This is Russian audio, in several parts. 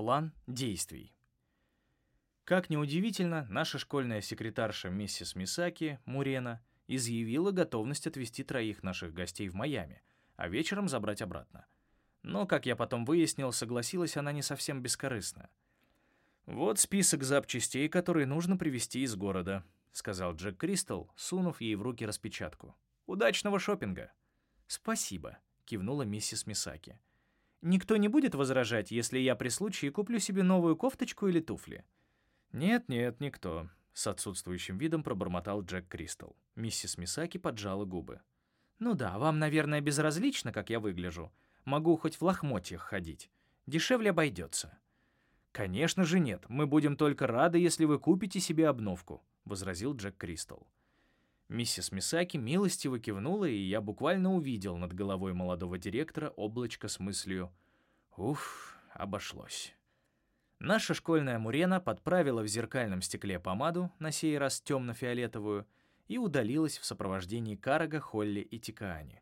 План действий. Как неудивительно, наша школьная секретарша миссис Мисаки, Мурена, изъявила готовность отвезти троих наших гостей в Майами, а вечером забрать обратно. Но, как я потом выяснил, согласилась она не совсем бескорыстно. «Вот список запчастей, которые нужно привезти из города», — сказал Джек Кристал, сунув ей в руки распечатку. «Удачного шопинга!» «Спасибо», — кивнула миссис Мисаки. «Никто не будет возражать, если я при случае куплю себе новую кофточку или туфли?» «Нет-нет, никто», — с отсутствующим видом пробормотал Джек Кристал. Миссис Мисаки поджала губы. «Ну да, вам, наверное, безразлично, как я выгляжу. Могу хоть в лохмотьях ходить. Дешевле обойдется». «Конечно же нет. Мы будем только рады, если вы купите себе обновку», — возразил Джек Кристал. Миссис Мисаки милостиво кивнула, и я буквально увидел над головой молодого директора облачко с мыслью «Уф, обошлось». Наша школьная Мурена подправила в зеркальном стекле помаду, на сей раз темно-фиолетовую, и удалилась в сопровождении Карага, Холли и Тикаани.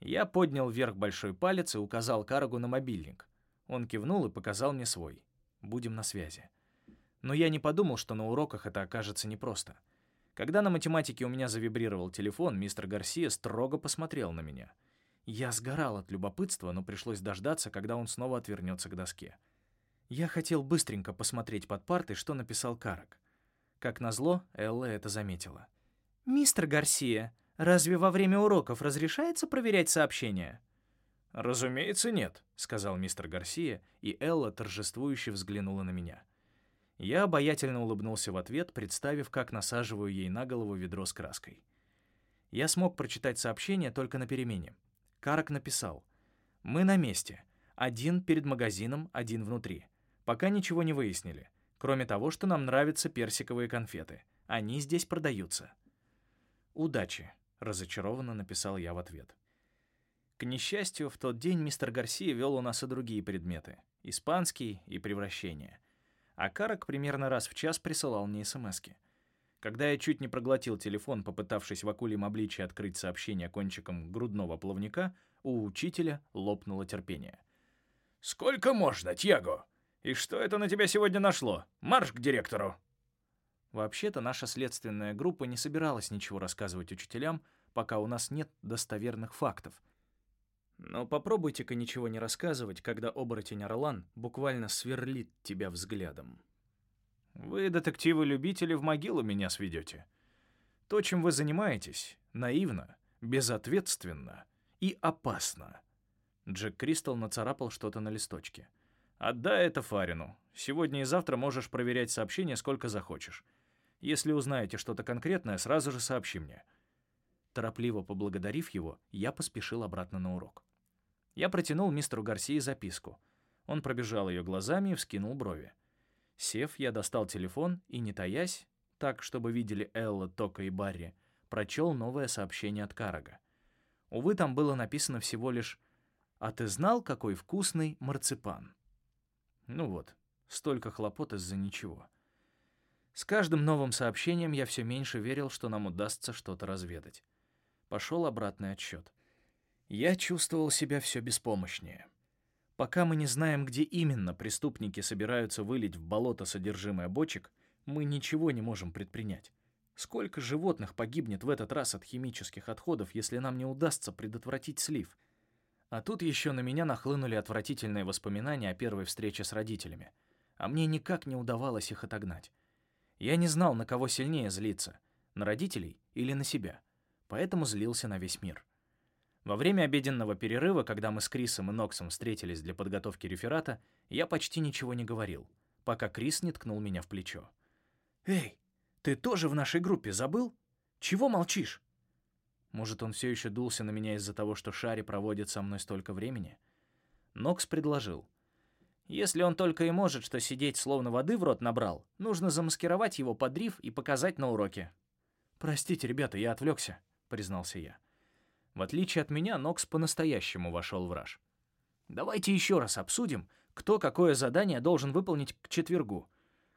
Я поднял вверх большой палец и указал Карагу на мобильник. Он кивнул и показал мне свой. Будем на связи. Но я не подумал, что на уроках это окажется непросто. Когда на математике у меня завибрировал телефон, мистер Гарсия строго посмотрел на меня. Я сгорал от любопытства, но пришлось дождаться, когда он снова отвернется к доске. Я хотел быстренько посмотреть под партой, что написал Карак. Как назло, Элла это заметила. «Мистер Гарсия, разве во время уроков разрешается проверять сообщения?» «Разумеется, нет», — сказал мистер Гарсия, и Элла торжествующе взглянула на меня. Я обаятельно улыбнулся в ответ, представив, как насаживаю ей на голову ведро с краской. Я смог прочитать сообщение только на перемене. Карак написал «Мы на месте. Один перед магазином, один внутри. Пока ничего не выяснили, кроме того, что нам нравятся персиковые конфеты. Они здесь продаются. «Удачи», — разочарованно написал я в ответ. К несчастью, в тот день мистер Гарсия вел у нас и другие предметы — испанский и превращение. А Карак примерно раз в час присылал мне смски. Когда я чуть не проглотил телефон, попытавшись в акулем обличии открыть сообщение кончиком грудного плавника, у учителя лопнуло терпение. «Сколько можно, Тьяго?» «И что это на тебя сегодня нашло? Марш к директору!» Вообще-то наша следственная группа не собиралась ничего рассказывать учителям, пока у нас нет достоверных фактов. Но попробуйте-ка ничего не рассказывать, когда оборотень Орлан буквально сверлит тебя взглядом. Вы, детективы-любители, в могилу меня сведете. То, чем вы занимаетесь, наивно, безответственно и опасно. Джек Кристал нацарапал что-то на листочке. Отдай это Фарину. Сегодня и завтра можешь проверять сообщения сколько захочешь. Если узнаете что-то конкретное, сразу же сообщи мне». Торопливо поблагодарив его, я поспешил обратно на урок. Я протянул мистеру Гарсии записку. Он пробежал ее глазами и вскинул брови. Сев, я достал телефон и, не таясь, так, чтобы видели Элла, Тока и Барри, прочел новое сообщение от Карага. Увы, там было написано всего лишь «А ты знал, какой вкусный марципан?» Ну вот, столько хлопот из-за ничего. С каждым новым сообщением я все меньше верил, что нам удастся что-то разведать. Пошел обратный отсчет. Я чувствовал себя все беспомощнее. Пока мы не знаем, где именно преступники собираются вылить в болото содержимое бочек, мы ничего не можем предпринять. Сколько животных погибнет в этот раз от химических отходов, если нам не удастся предотвратить слив? А тут еще на меня нахлынули отвратительные воспоминания о первой встрече с родителями. А мне никак не удавалось их отогнать. Я не знал, на кого сильнее злиться — на родителей или на себя. Поэтому злился на весь мир. Во время обеденного перерыва, когда мы с Крисом и Ноксом встретились для подготовки реферата, я почти ничего не говорил, пока Крис не ткнул меня в плечо. «Эй, ты тоже в нашей группе забыл? Чего молчишь?» Может, он все еще дулся на меня из-за того, что Шари проводит со мной столько времени? Нокс предложил. Если он только и может, что сидеть словно воды в рот набрал, нужно замаскировать его под риф и показать на уроке. «Простите, ребята, я отвлекся», — признался я. В отличие от меня, Нокс по-настоящему вошел в раж. «Давайте еще раз обсудим, кто какое задание должен выполнить к четвергу.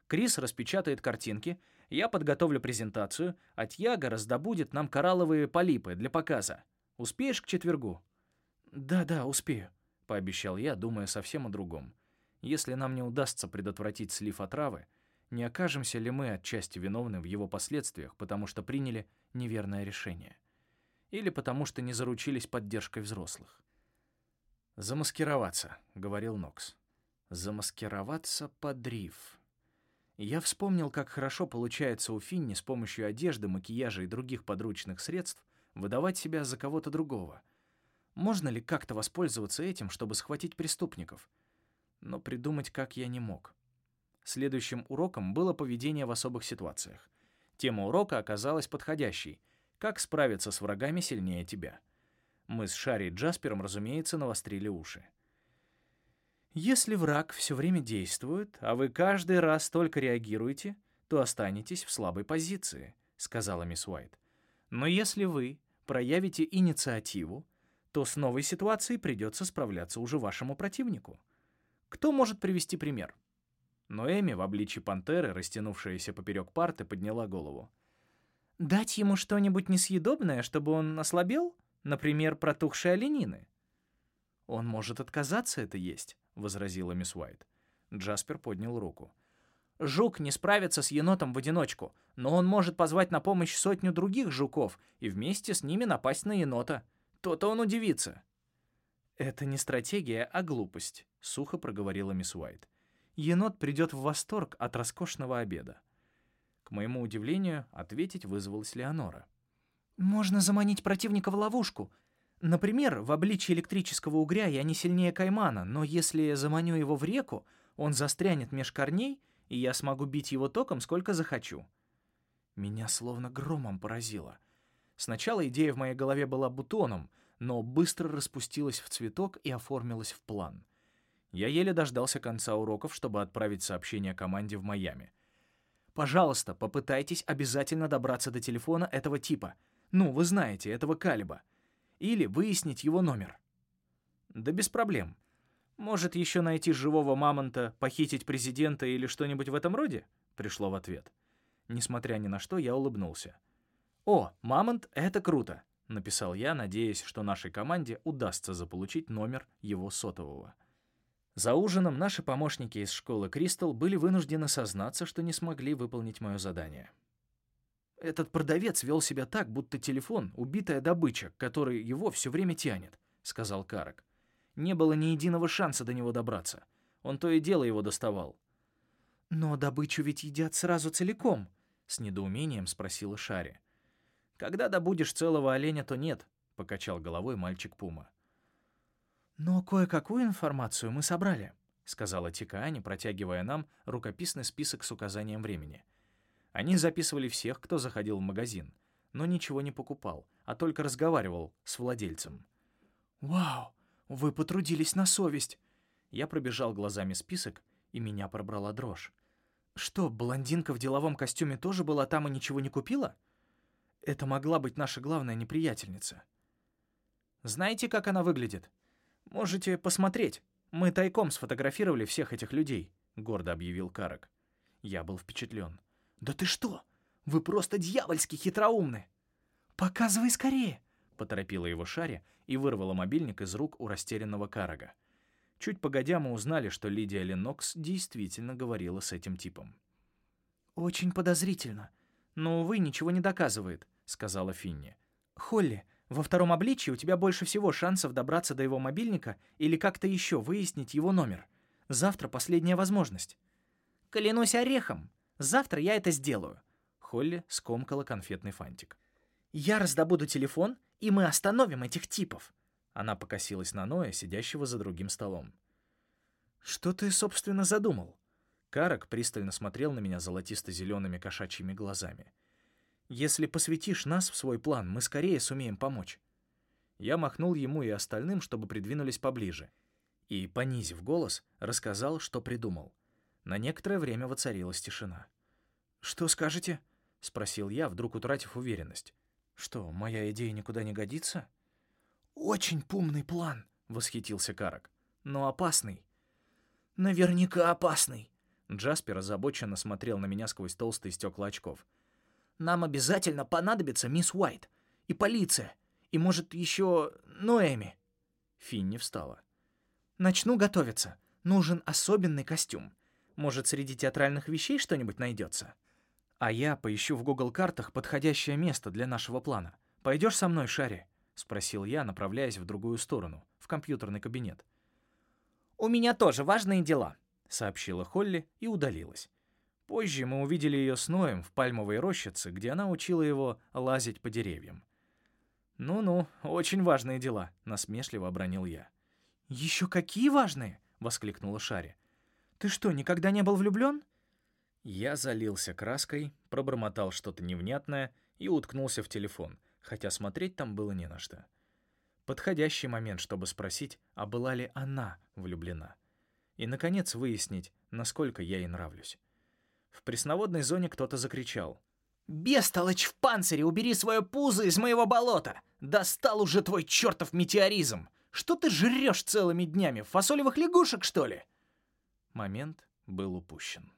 Крис распечатает картинки, я подготовлю презентацию, а Тьяго раздобудет нам коралловые полипы для показа. Успеешь к четвергу?» «Да-да, успею», — пообещал я, думая совсем о другом. Если нам не удастся предотвратить слив отравы, не окажемся ли мы отчасти виновны в его последствиях, потому что приняли неверное решение? Или потому что не заручились поддержкой взрослых? «Замаскироваться», — говорил Нокс. «Замаскироваться под риф». Я вспомнил, как хорошо получается у Финни с помощью одежды, макияжа и других подручных средств выдавать себя за кого-то другого. Можно ли как-то воспользоваться этим, чтобы схватить преступников? Но придумать как я не мог. Следующим уроком было поведение в особых ситуациях. Тема урока оказалась подходящей. Как справиться с врагами сильнее тебя? Мы с Шарри и Джаспером, разумеется, навострили уши. Если враг все время действует, а вы каждый раз только реагируете, то останетесь в слабой позиции, сказала мисс Уайт. Но если вы проявите инициативу, то с новой ситуацией придется справляться уже вашему противнику. Кто может привести пример? Но Эми в обличье пантеры, растянувшаяся поперек парты, подняла голову. «Дать ему что-нибудь несъедобное, чтобы он ослабел? Например, протухшие оленины?» «Он может отказаться это есть», — возразила мисс Уайт. Джаспер поднял руку. «Жук не справится с енотом в одиночку, но он может позвать на помощь сотню других жуков и вместе с ними напасть на енота. То-то он удивится». «Это не стратегия, а глупость», — сухо проговорила мисс Уайт енот придет в восторг от роскошного обеда. К моему удивлению, ответить вызвалась Леонора. «Можно заманить противника в ловушку. Например, в обличье электрического угря я не сильнее каймана, но если я заманю его в реку, он застрянет меж корней, и я смогу бить его током сколько захочу». Меня словно громом поразило. Сначала идея в моей голове была бутоном, но быстро распустилась в цветок и оформилась в план. Я еле дождался конца уроков, чтобы отправить сообщение команде в Майами. «Пожалуйста, попытайтесь обязательно добраться до телефона этого типа. Ну, вы знаете, этого Калиба. Или выяснить его номер». «Да без проблем. Может, еще найти живого мамонта, похитить президента или что-нибудь в этом роде?» Пришло в ответ. Несмотря ни на что, я улыбнулся. «О, мамонт — это круто!» — написал я, надеясь, что нашей команде удастся заполучить номер его сотового. За ужином наши помощники из школы Кристал были вынуждены сознаться, что не смогли выполнить мое задание. «Этот продавец вел себя так, будто телефон — убитая добыча, который его все время тянет», — сказал Карак. «Не было ни единого шанса до него добраться. Он то и дело его доставал». «Но добычу ведь едят сразу целиком», — с недоумением спросила Шари. «Когда добудешь целого оленя, то нет», — покачал головой мальчик Пума. «Но кое-какую информацию мы собрали», — сказала Тикаани, протягивая нам рукописный список с указанием времени. Они записывали всех, кто заходил в магазин, но ничего не покупал, а только разговаривал с владельцем. «Вау, вы потрудились на совесть!» Я пробежал глазами список, и меня пробрала дрожь. «Что, блондинка в деловом костюме тоже была там и ничего не купила?» Это могла быть наша главная неприятельница. «Знаете, как она выглядит?» «Можете посмотреть. Мы тайком сфотографировали всех этих людей», — гордо объявил Карак. Я был впечатлен. «Да ты что? Вы просто дьявольски хитроумны!» «Показывай скорее!» — поторопила его Шаря и вырвала мобильник из рук у растерянного Карага. Чуть погодя мы узнали, что Лидия Ленокс действительно говорила с этим типом. «Очень подозрительно. Но, увы, ничего не доказывает», — сказала Финни. «Холли, во втором обличии у тебя больше всего шансов добраться до его мобильника или как-то еще выяснить его номер. Завтра последняя возможность. Клянусь орехом. Завтра я это сделаю. Холли скомкала конфетный фантик. Я раздобуду телефон, и мы остановим этих типов. Она покосилась на Ноя, сидящего за другим столом. «Что ты, собственно, задумал?» Карак пристально смотрел на меня золотисто-зелеными кошачьими глазами. Если посвятишь нас в свой план, мы скорее сумеем помочь». Я махнул ему и остальным, чтобы придвинулись поближе. И, понизив голос, рассказал, что придумал. На некоторое время воцарилась тишина. «Что скажете?» — спросил я, вдруг утратив уверенность. «Что, моя идея никуда не годится?» «Очень пумный план», — восхитился Карак. «Но опасный». «Наверняка опасный». Джаспер озабоченно смотрел на меня сквозь толстые стекла очков. Нам обязательно понадобится мисс Уайт. И полиция. И, может, еще Ноэми». Финни встала. «Начну готовиться. Нужен особенный костюм. Может, среди театральных вещей что-нибудь найдется? А я поищу в Google картах подходящее место для нашего плана. Пойдешь со мной, Шари? спросил я, направляясь в другую сторону, в компьютерный кабинет. У меня тоже важные дела, сообщила Холли и удалилась. Позже мы увидели ее с Ноем в пальмовой рощице, где она учила его лазить по деревьям. «Ну-ну, очень важные дела», — насмешливо обронил я. «Еще какие важные?» — воскликнула Шари. «Ты что, никогда не был влюблен?» Я залился краской, пробормотал что-то невнятное и уткнулся в телефон, хотя смотреть там было не на что. Подходящий момент, чтобы спросить, а была ли она влюблена. И, наконец, выяснить, насколько я ей нравлюсь. В пресноводной зоне кто-то закричал. «Бестолочь в панцире, убери свое пузо из моего болота! Достал уже твой чертов метеоризм! Что ты жрешь целыми днями? Фасолевых лягушек, что ли?» Момент был упущен.